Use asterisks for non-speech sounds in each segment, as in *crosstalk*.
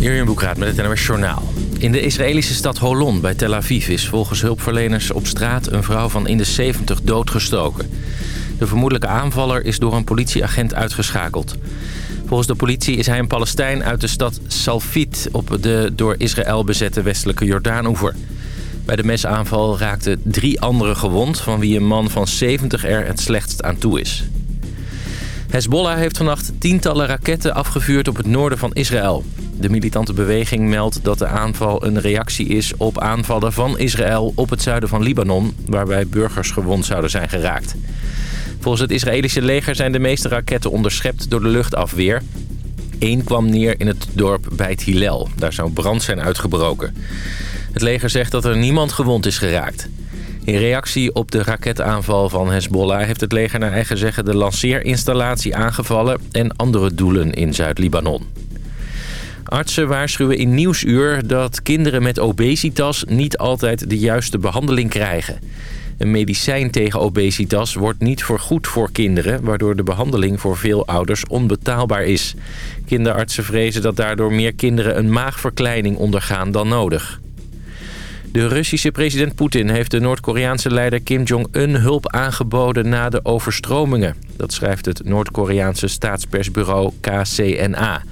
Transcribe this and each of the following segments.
Jurjen Boekraat met het NOS Journaal. In de Israëlische stad Holon bij Tel Aviv is volgens hulpverleners op straat een vrouw van in de 70 doodgestoken. De vermoedelijke aanvaller is door een politieagent uitgeschakeld. Volgens de politie is hij een Palestijn uit de stad Salfit op de door Israël bezette westelijke Jordaanoever. Bij de mesaanval raakten drie anderen gewond, van wie een man van 70 er het slechtst aan toe is. Hezbollah heeft vannacht tientallen raketten afgevuurd op het noorden van Israël. De militante beweging meldt dat de aanval een reactie is op aanvallen van Israël op het zuiden van Libanon... waarbij burgers gewond zouden zijn geraakt. Volgens het Israëlische leger zijn de meeste raketten onderschept door de luchtafweer. Eén kwam neer in het dorp Beit Hillel. Daar zou brand zijn uitgebroken. Het leger zegt dat er niemand gewond is geraakt. In reactie op de raketaanval van Hezbollah heeft het leger naar eigen zeggen de lanceerinstallatie aangevallen en andere doelen in Zuid-Libanon. Artsen waarschuwen in Nieuwsuur dat kinderen met obesitas niet altijd de juiste behandeling krijgen. Een medicijn tegen obesitas wordt niet voorgoed voor kinderen... waardoor de behandeling voor veel ouders onbetaalbaar is. Kinderartsen vrezen dat daardoor meer kinderen een maagverkleining ondergaan dan nodig. De Russische president Poetin heeft de Noord-Koreaanse leider Kim Jong-un hulp aangeboden na de overstromingen. Dat schrijft het Noord-Koreaanse staatspersbureau KCNA.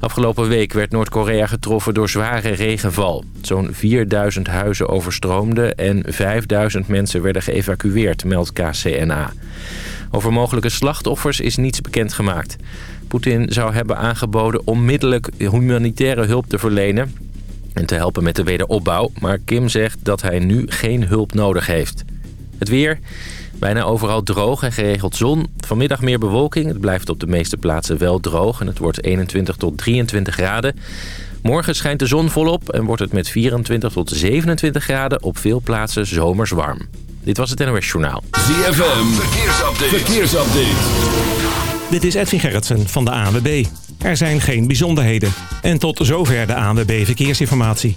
Afgelopen week werd Noord-Korea getroffen door zware regenval. Zo'n 4000 huizen overstroomden en 5000 mensen werden geëvacueerd, meldt KCNA. Over mogelijke slachtoffers is niets bekendgemaakt. Poetin zou hebben aangeboden onmiddellijk humanitaire hulp te verlenen... en te helpen met de wederopbouw. Maar Kim zegt dat hij nu geen hulp nodig heeft. Het weer... Bijna overal droog en geregeld zon. Vanmiddag meer bewolking. Het blijft op de meeste plaatsen wel droog. En het wordt 21 tot 23 graden. Morgen schijnt de zon volop en wordt het met 24 tot 27 graden op veel plaatsen zomers warm. Dit was het NOS Journaal. ZFM, verkeersupdate. verkeersupdate. Dit is Edwin Gerritsen van de ANWB. Er zijn geen bijzonderheden. En tot zover de ANWB Verkeersinformatie.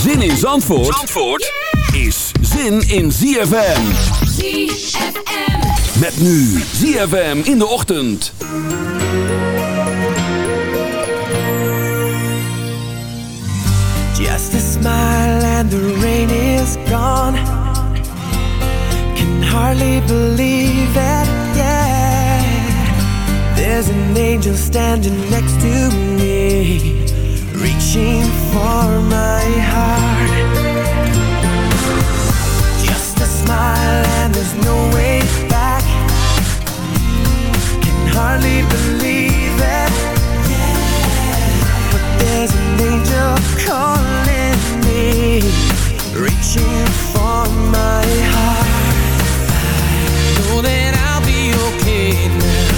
Zin in Zandvoort, Zandvoort is zin in ZFM. ZFM. Met nu ZFM in de ochtend. Just a smile and the rain is gone. Can hardly believe it, yeah. There's an angel standing next to me, reaching for my heart. Just a smile and there's no way back. Can hardly believe it, but there's an angel calling me, reaching for my heart. Know that I'll be okay now.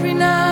Every now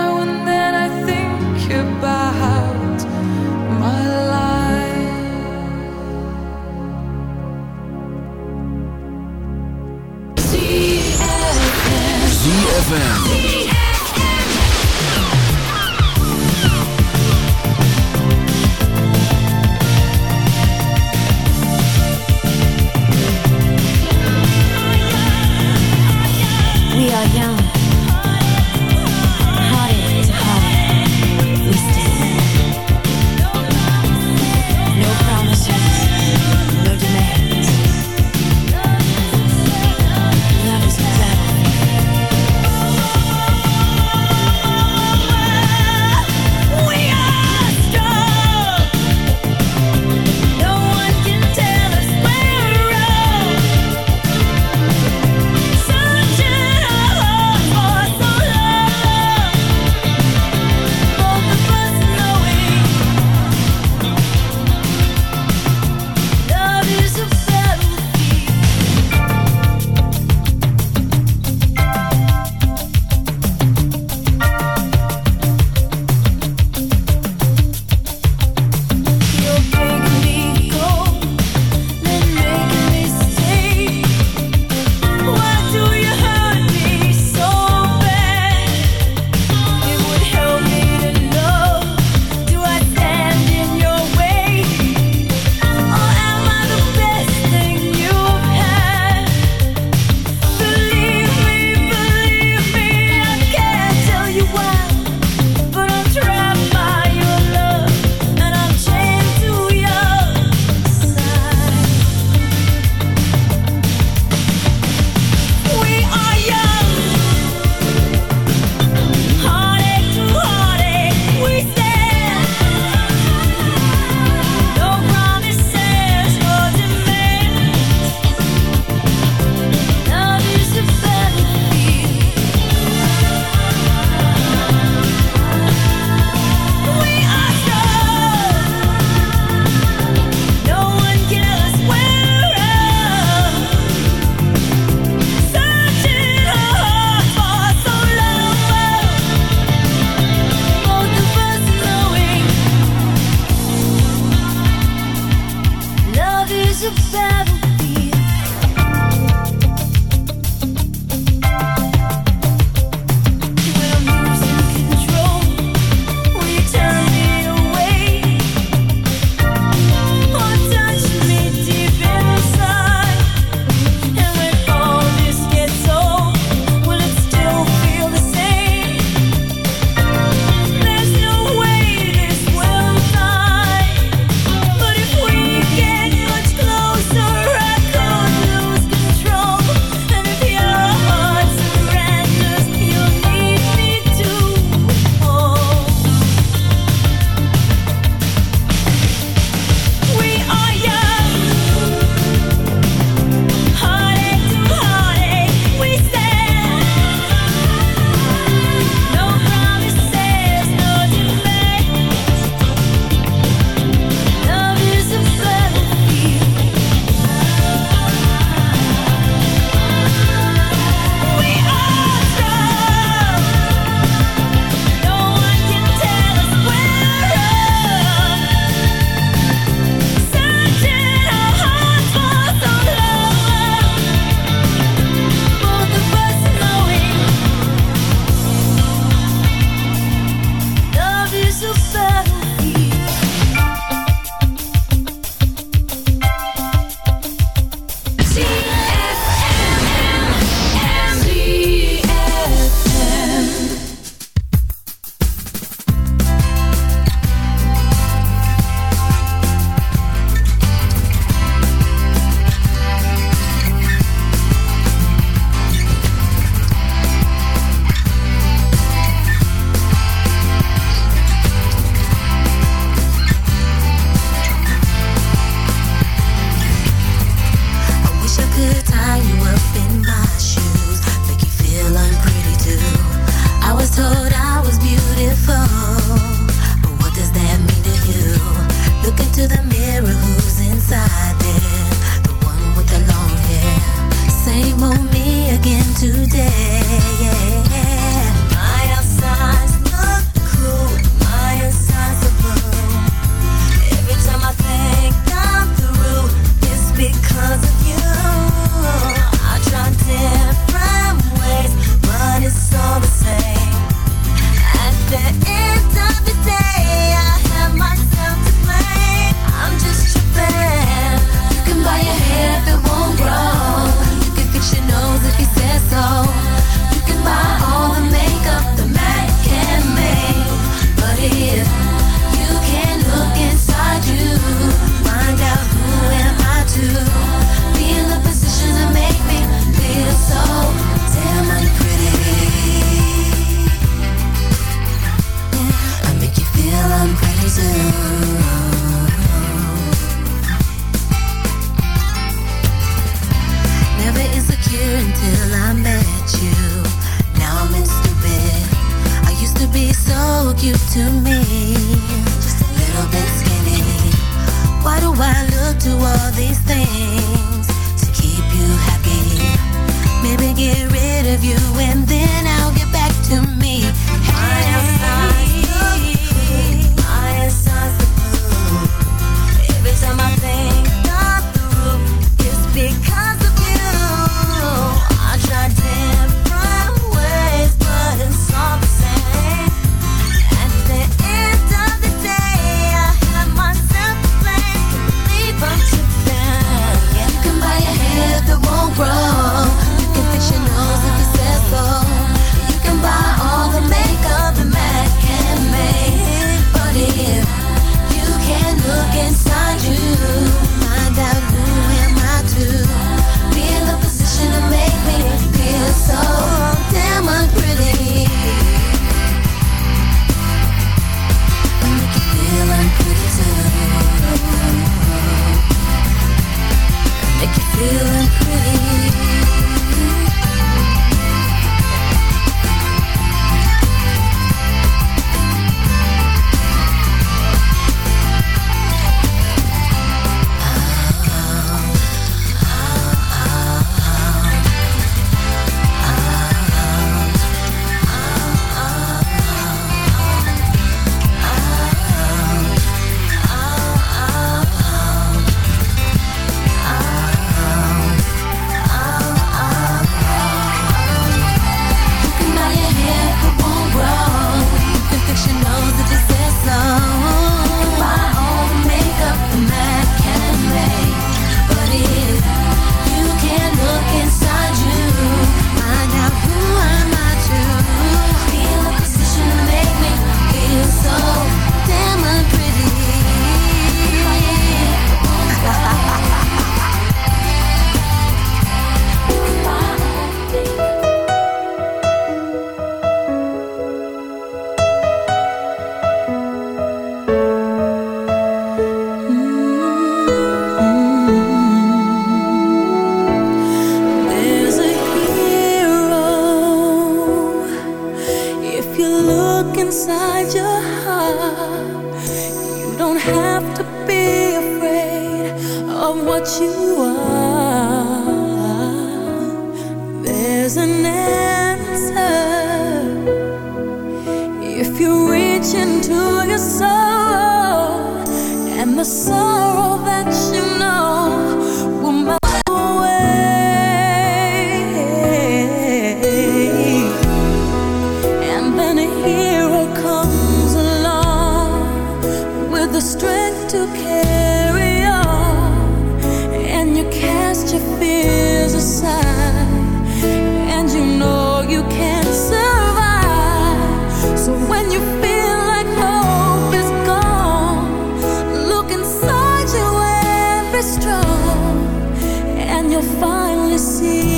finally see.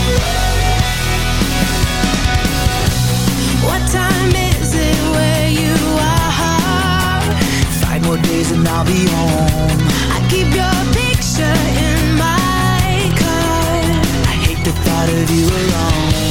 and I'll be home. I keep your picture in my car. I hate the thought of you alone.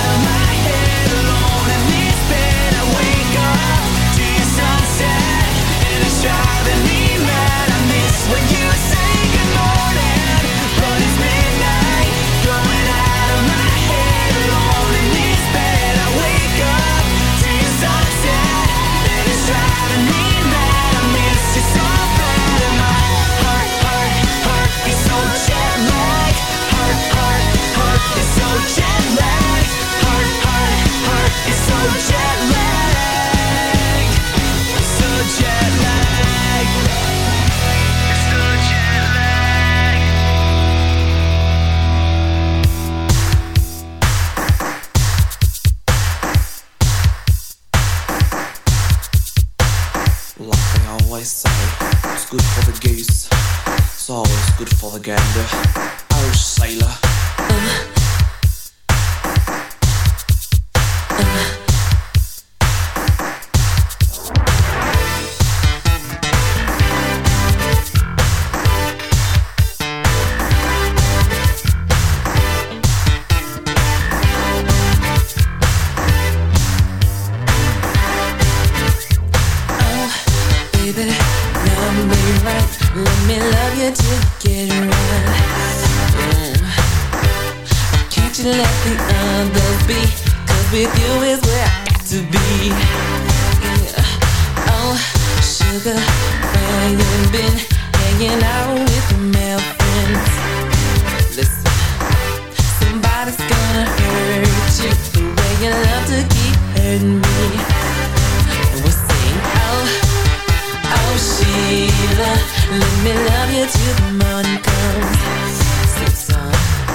Let me love you till the morning comes.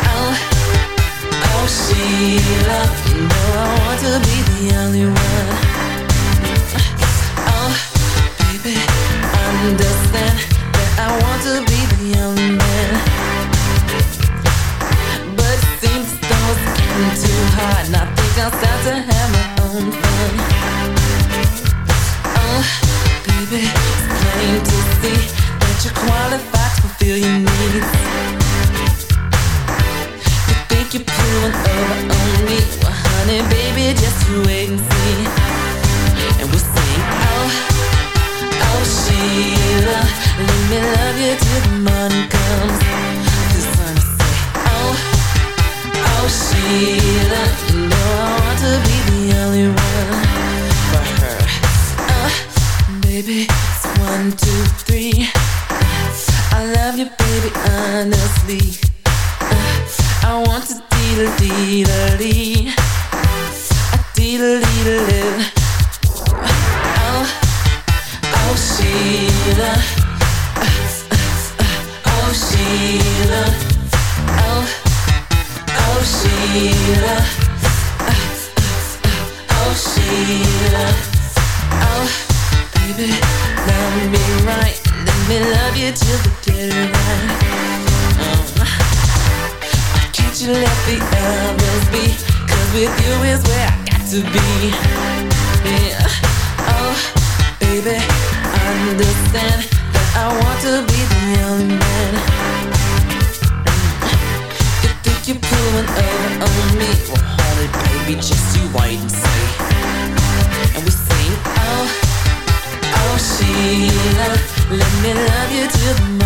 Oh, you know I want to be the only one. Oh, baby, understand that I want to be the only man. But getting too hard, and I think I'll start to have my own fun. Oh, baby, it's plain to see that you're qualified to fulfill your needs. You think you're pulling over on me? Well, honey, baby, just you wait and see. And we'll sing, oh, oh, Sheila, let me love you till the morning comes. The sun will say, oh, oh, Sheila, you know I want to be the only one baby, it's one, two, three. I love you, baby, honestly. I want to deedle deedle dee, a deedle deedle Oh, oh Sheila, oh Sheila, oh, oh Sheila, oh Sheila, oh baby. Love me right, let me love you till the dead of night. Uh-huh. Can't you let the others with you is where I got to be. Yeah. Oh, baby, understand that I want to be the only man. Mm. Think you're pulling over on me? To didn't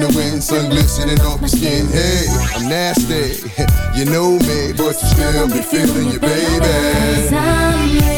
in the wind, sun glistening off your skin. Hey, I'm nasty, *laughs* you know me, but you still be feeling you, baby.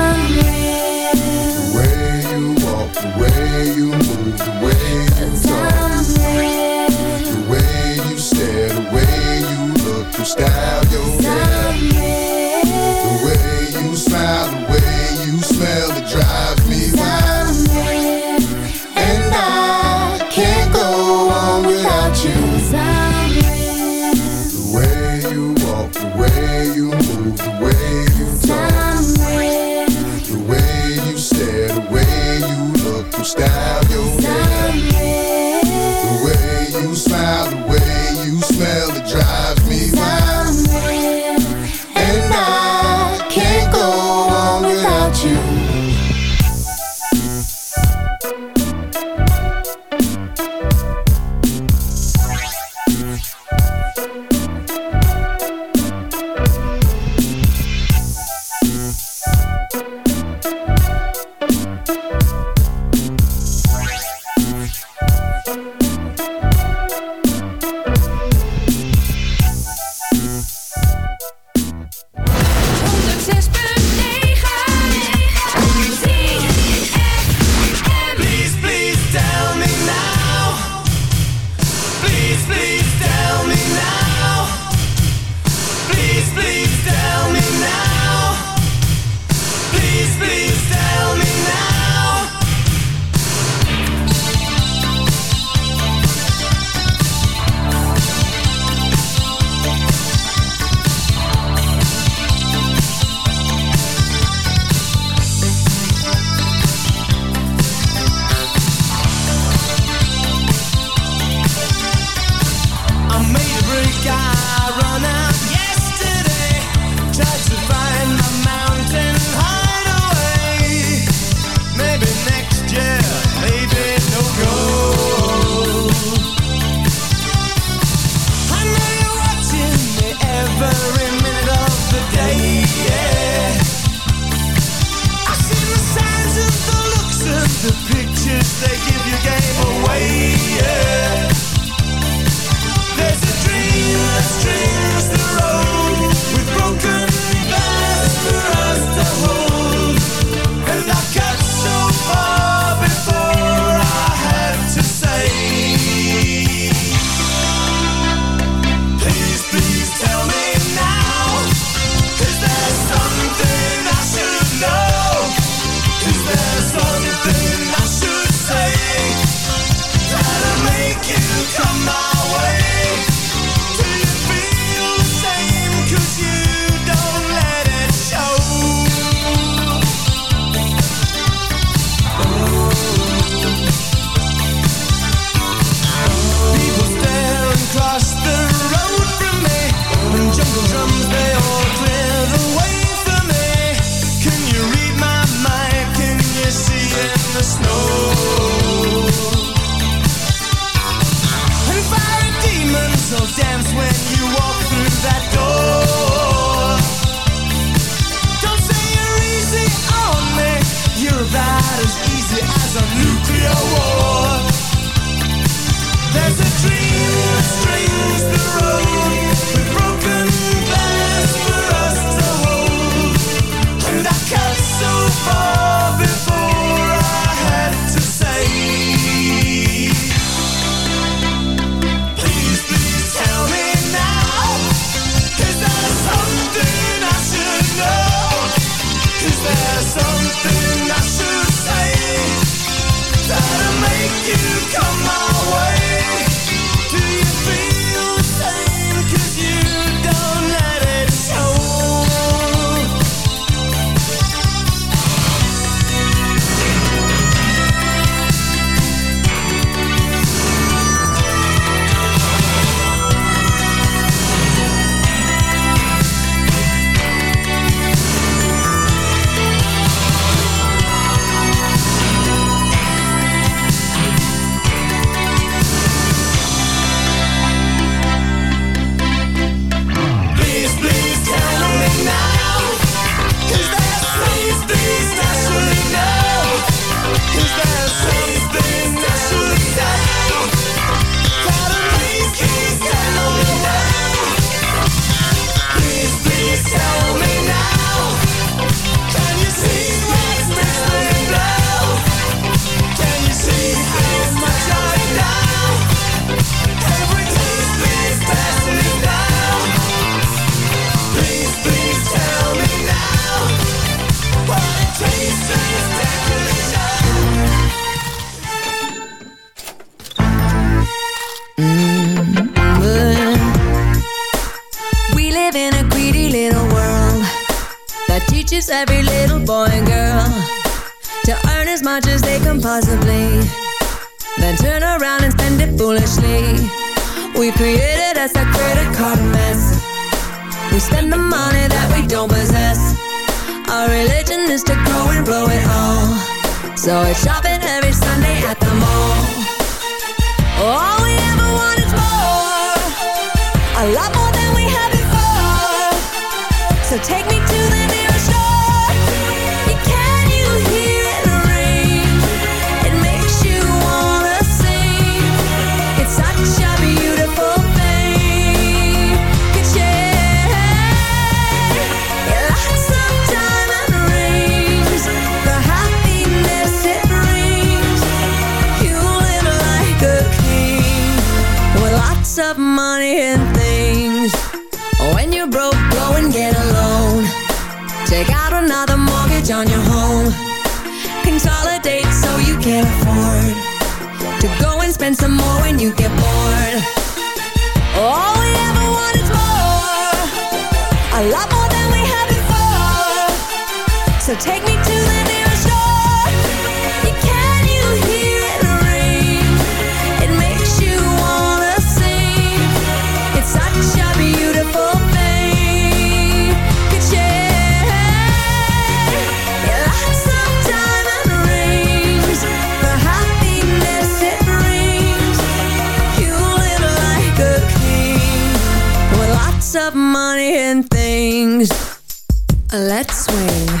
the way you move, the way So take me to the Let's swing.